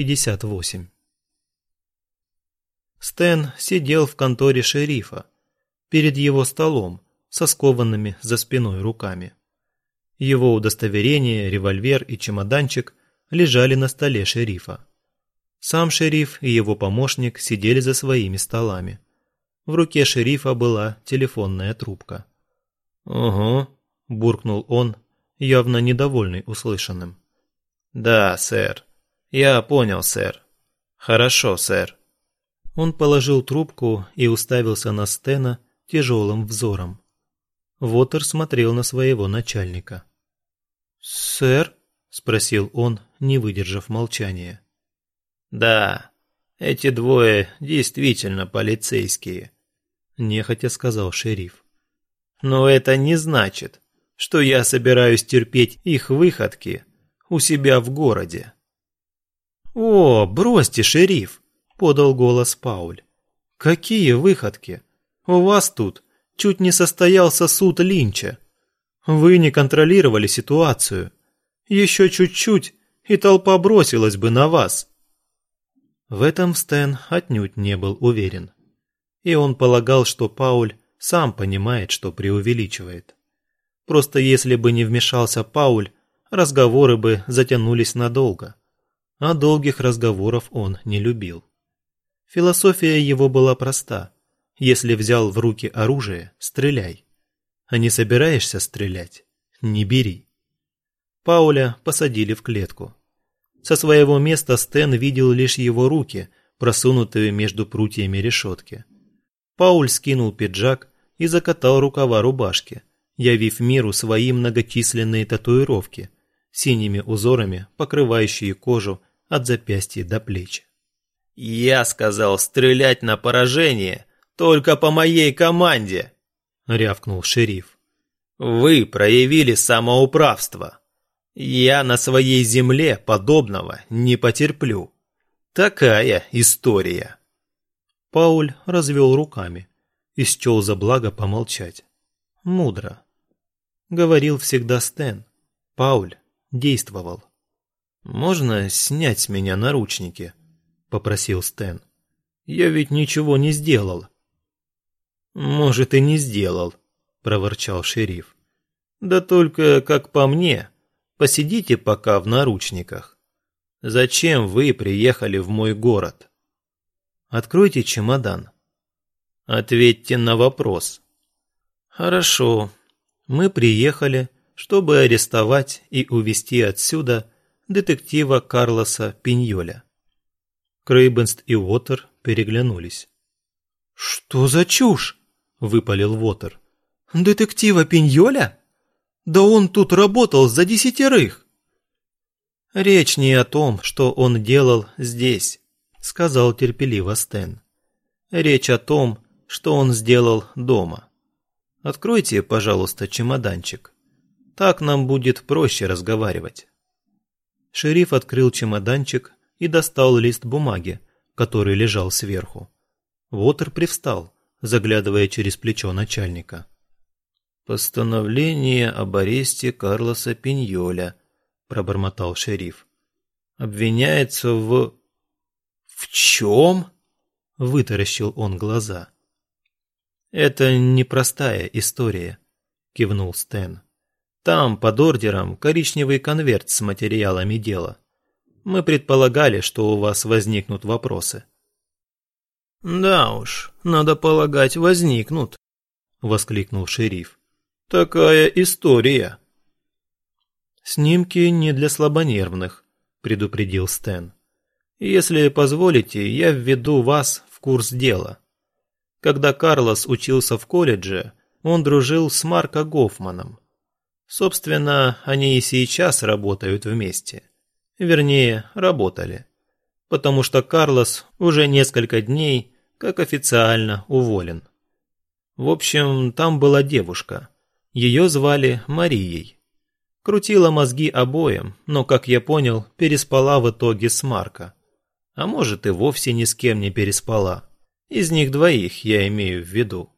58. Стэн сидел в конторе шерифа, перед его столом, со скованными за спиной руками. Его удостоверение, револьвер и чемоданчик лежали на столе шерифа. Сам шериф и его помощник сидели за своими столами. В руке шерифа была телефонная трубка. «Угу», – буркнул он, явно недовольный услышанным. «Да, сэр. Я понял, сэр. Хорошо, сэр». Он положил трубку и уставился на Стена тяжелым взором. Вотер смотрел на своего начальника. «Сэр?» – спросил он, не выдержав молчания. «Да, эти двое действительно полицейские», – нехотя сказал шериф. «Но это не значит, что я собираюсь терпеть их выходки у себя в городе». «О, бросьте, шериф!» – подал голос Пауль. «Какие выходки? У вас тут чуть не состоялся суд Линча. Вы не контролировали ситуацию. Еще чуть-чуть, и толпа бросилась бы на вас. В этом Стэн отнюдь не был уверен. И он полагал, что Пауль сам понимает, что преувеличивает. Просто если бы не вмешался Пауль, разговоры бы затянулись надолго. А долгих разговоров он не любил. Философия его была проста. Если взял в руки оружие, стреляй. А не собираешься стрелять, не бери. Пауля посадили в клетку. Со своего места Стэн видел лишь его руки, просунутые между прутьями решетки. Пауль скинул пиджак и закатал рукава рубашки, явив миру свои многочисленные татуировки, синими узорами, покрывающие кожу от запястья до плеч. «Я сказал стрелять на поражение только по моей команде!» — рявкнул шериф. «Вы проявили самоуправство!» Я на своей земле подобного не потерплю. Такая история. Пауль развел руками и счел за благо помолчать. Мудро. Говорил всегда Стэн. Пауль действовал. «Можно снять с меня наручники?» – попросил Стэн. «Я ведь ничего не сделал». «Может, и не сделал», – проворчал шериф. «Да только, как по мне, Посидите пока в наручниках. Зачем вы приехали в мой город? Откройте чемодан. Ответьте на вопрос. Хорошо. Мы приехали, чтобы арестовать и увезти отсюда детектива Карлоса Пиньоля. Крейбенст и Уотер переглянулись. «Что за чушь?» – выпалил Уотер. «Детектива Пиньоля?» Да он тут работал за десятерых. Речь не о том, что он делал здесь, сказал терпеливо Стэн. Речь о том, что он сделал дома. Откройте, пожалуйста, чемоданчик. Так нам будет проще разговаривать. Шериф открыл чемоданчик и достал лист бумаги, который лежал сверху. Вотер привстал, заглядывая через плечо начальника. «Постановление об аресте Карлоса Пиньоля», – пробормотал шериф. «Обвиняется в...» «В чем?» – вытаращил он глаза. «Это непростая история», – кивнул Стэн. «Там, под ордером, коричневый конверт с материалами дела. Мы предполагали, что у вас возникнут вопросы». «Да уж, надо полагать, возникнут», – воскликнул шериф. Такая история. Снимки не для слабонервных, предупредил Стэн. Если позволите, я введу вас в курс дела. Когда Карлос учился в колледже, он дружил с Марко Гофманом. Собственно, они и сейчас работают вместе. Вернее, работали. Потому что Карлос уже несколько дней как официально уволен. В общем, там была девушка – ее звали Марией. Крутила мозги обоим, но, как я понял, переспала в итоге с Марко. А может и вовсе ни с кем не переспала. Из них двоих я имею в виду.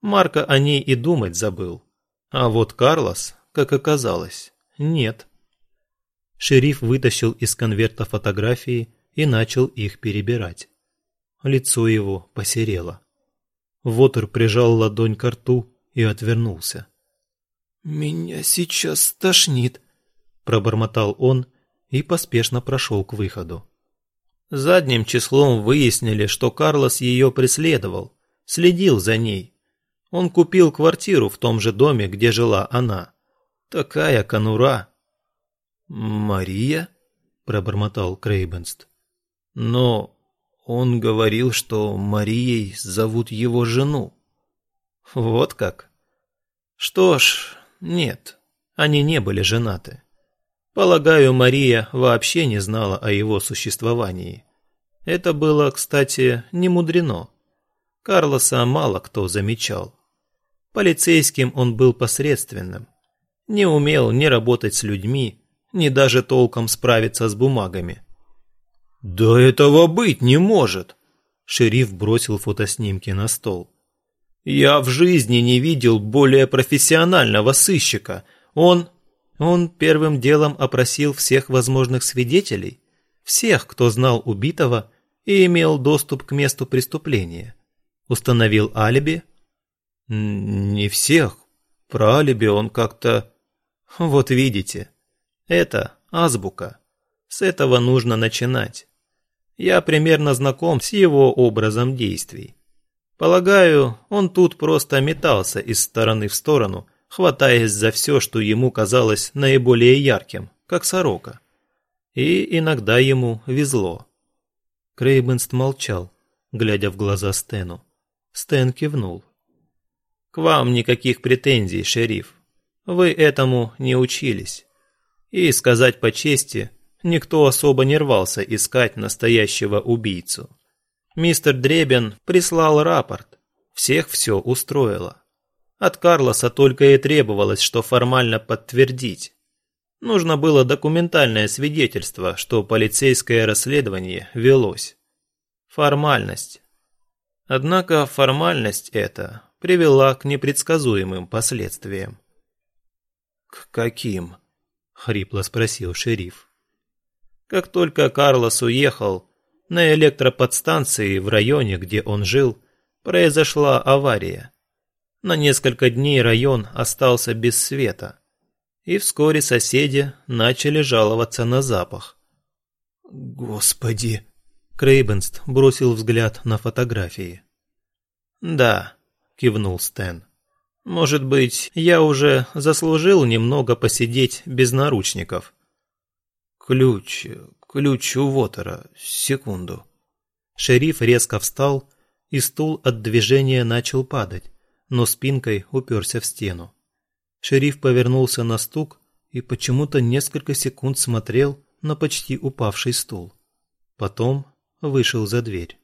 Марко о ней и думать забыл. А вот Карлос, как оказалось, нет. Шериф вытащил из конверта фотографии и начал их перебирать. Лицо его посерело. Вотер прижал ладонь к рту и отвернулся. «Меня сейчас стошнит», – пробормотал он и поспешно прошел к выходу. Задним числом выяснили, что Карлос ее преследовал, следил за ней. Он купил квартиру в том же доме, где жила она. Такая конура. «Мария?» – пробормотал Крейбенст. «Но он говорил, что Марией зовут его жену». «Вот как?» «Что ж, нет, они не были женаты. Полагаю, Мария вообще не знала о его существовании. Это было, кстати, не мудрено. Карлоса мало кто замечал. Полицейским он был посредственным. Не умел ни работать с людьми, ни даже толком справиться с бумагами. «Да этого быть не может!» Шериф бросил фотоснимки на стол. «Я в жизни не видел более профессионального сыщика. Он...» Он первым делом опросил всех возможных свидетелей, всех, кто знал убитого и имел доступ к месту преступления. Установил алиби? Не всех. Про алиби он как-то... Вот видите, это азбука. С этого нужно начинать. Я примерно знаком с его образом действий. Полагаю, он тут просто метался из стороны в сторону, хватаясь за все, что ему казалось наиболее ярким, как сорока. И иногда ему везло. Крейбенст молчал, глядя в глаза Стэну. Стэн кивнул. «К вам никаких претензий, шериф. Вы этому не учились. И, сказать по чести, никто особо не рвался искать настоящего убийцу. Мистер Дребен прислал рапорт. Всех все устроило. От Карлоса только и требовалось, что формально подтвердить. Нужно было документальное свидетельство, что полицейское расследование велось. Формальность. Однако формальность эта привела к непредсказуемым последствиям. «К каким?» – хрипло спросил шериф. Как только Карлос уехал, на электроподстанции в районе, где он жил, произошла авария. На несколько дней район остался без света, и вскоре соседи начали жаловаться на запах. «Господи!» – Крейбенст бросил взгляд на фотографии. «Да», – кивнул Стэн. «Может быть, я уже заслужил немного посидеть без наручников». «Ключ, ключ у Вотера, секунду». Шериф резко встал, и стул от движения начал падать но спинкой уперся в стену. Шериф повернулся на стук и почему-то несколько секунд смотрел на почти упавший стул. Потом вышел за дверь.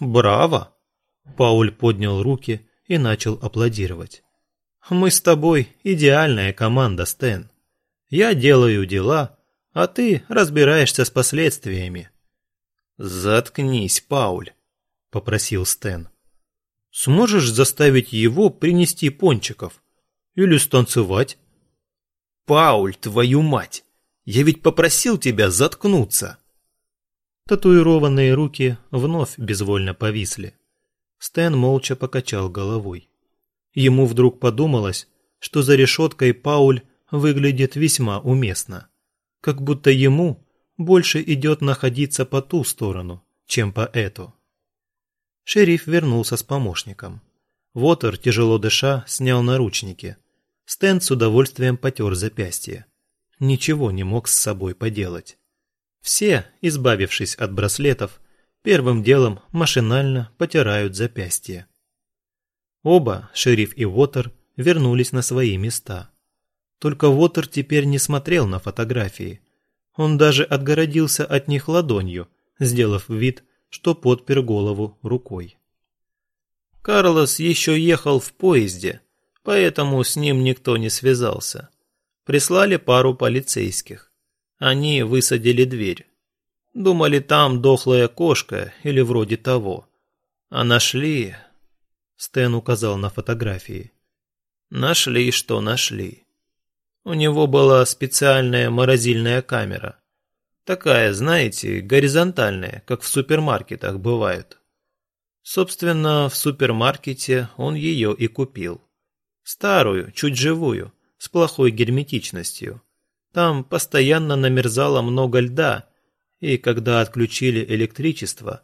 «Браво!» Пауль поднял руки и начал аплодировать. «Мы с тобой идеальная команда, Стэн. Я делаю дела, а ты разбираешься с последствиями». «Заткнись, Пауль», — попросил Стэн. Сможешь заставить его принести пончиков? Или станцевать? Пауль, твою мать! Я ведь попросил тебя заткнуться!» Татуированные руки вновь безвольно повисли. Стэн молча покачал головой. Ему вдруг подумалось, что за решеткой Пауль выглядит весьма уместно. Как будто ему больше идет находиться по ту сторону, чем по эту. Шериф вернулся с помощником. Вотер, тяжело дыша, снял наручники. Стэн с удовольствием потер запястье. Ничего не мог с собой поделать. Все, избавившись от браслетов, первым делом машинально потирают запястье. Оба, шериф и Вотер, вернулись на свои места. Только Вотер теперь не смотрел на фотографии. Он даже отгородился от них ладонью, сделав вид, что подпер голову рукой. Карлос еще ехал в поезде, поэтому с ним никто не связался. Прислали пару полицейских. Они высадили дверь. Думали, там дохлая кошка или вроде того. А нашли... Стэн указал на фотографии. Нашли, что нашли. У него была специальная морозильная камера. Такая, знаете, горизонтальная, как в супермаркетах бывают. Собственно, в супермаркете он ее и купил. Старую, чуть живую, с плохой герметичностью. Там постоянно намерзало много льда, и когда отключили электричество,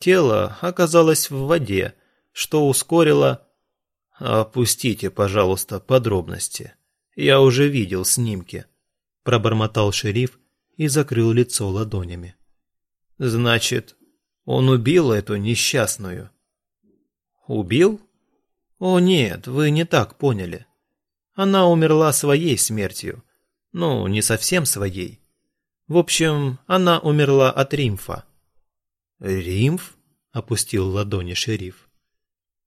тело оказалось в воде, что ускорило... «Опустите, пожалуйста, подробности. Я уже видел снимки», – пробормотал шериф и закрыл лицо ладонями. «Значит, он убил эту несчастную. Убил? О нет, вы не так поняли. Она умерла своей смертью. Ну, не совсем своей. В общем, она умерла от римфа. Римф? Опустил ладони шериф.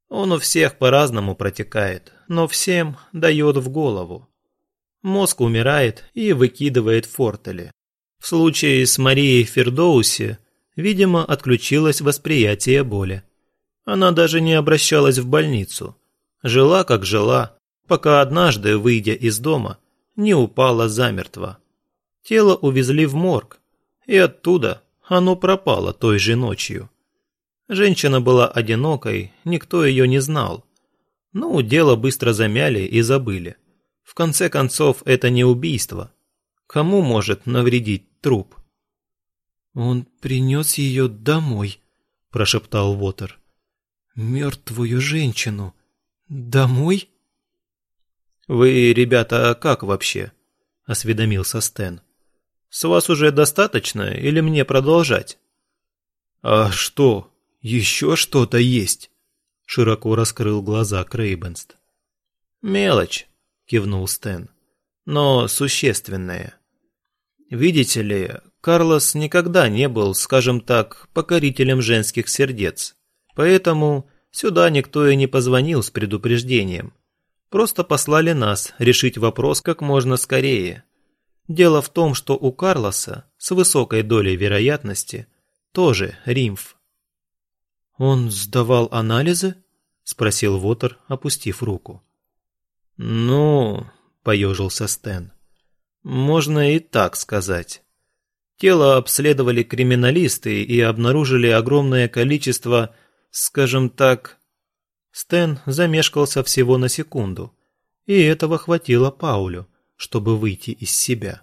Он у всех по-разному протекает, но всем дает в голову. Мозг умирает и выкидывает фортели. В случае с Марией Фердоуси Видимо, отключилось восприятие боли. Она даже не обращалась в больницу. Жила, как жила, пока однажды, выйдя из дома, не упала замертво. Тело увезли в морг, и оттуда оно пропало той же ночью. Женщина была одинокой, никто ее не знал. Ну, дело быстро замяли и забыли. В конце концов, это не убийство. Кому может навредить труп? «Он принес ее домой», – прошептал Вотер. «Мертвую женщину. Домой?» «Вы, ребята, как вообще?» – осведомился Стэн. «С вас уже достаточно или мне продолжать?» «А что, еще что-то есть?» – широко раскрыл глаза Крейбенст. «Мелочь», – кивнул Стэн, – «но существенная. Видите ли, Карлос никогда не был, скажем так, покорителем женских сердец. Поэтому сюда никто и не позвонил с предупреждением. Просто послали нас решить вопрос как можно скорее. Дело в том, что у Карлоса с высокой долей вероятности тоже римф. «Он сдавал анализы?» – спросил Вотер, опустив руку. «Ну...» – поежился Стэн. «Можно и так сказать». Тело обследовали криминалисты и обнаружили огромное количество, скажем так... Стэн замешкался всего на секунду, и этого хватило Паулю, чтобы выйти из себя.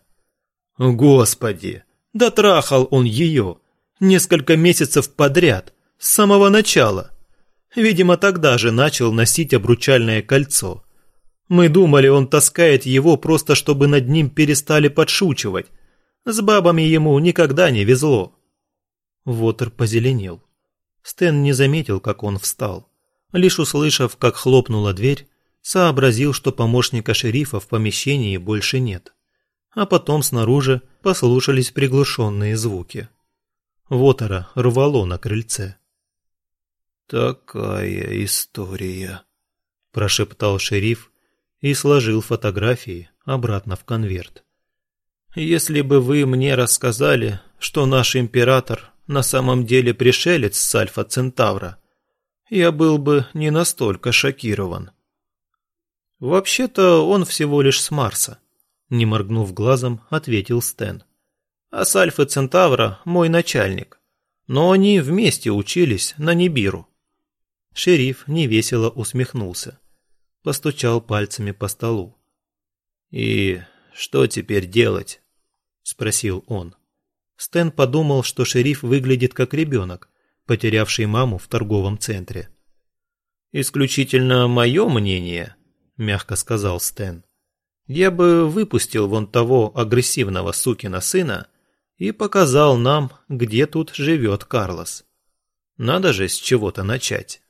Господи, да трахал он ее несколько месяцев подряд, с самого начала. Видимо, тогда же начал носить обручальное кольцо. Мы думали, он таскает его просто, чтобы над ним перестали подшучивать, с бабами ему никогда не везло. Вотер позеленел. Стэн не заметил, как он встал. Лишь услышав, как хлопнула дверь, сообразил, что помощника шерифа в помещении больше нет. А потом снаружи послушались приглушенные звуки. Вотера рвало на крыльце. «Такая история», – прошептал шериф и сложил фотографии обратно в конверт. Если бы вы мне рассказали, что наш император на самом деле пришелец с Альфа Центавра, я был бы не настолько шокирован. Вообще-то он всего лишь с Марса, не моргнув глазом, ответил Стэн. А с Альфа Центавра мой начальник. Но они вместе учились на Нибиру. Шериф невесело усмехнулся, постучал пальцами по столу. И что теперь делать? – спросил он. Стэн подумал, что шериф выглядит как ребенок, потерявший маму в торговом центре. «Исключительно мое мнение», – мягко сказал Стэн. «Я бы выпустил вон того агрессивного сукина сына и показал нам, где тут живет Карлос. Надо же с чего-то начать».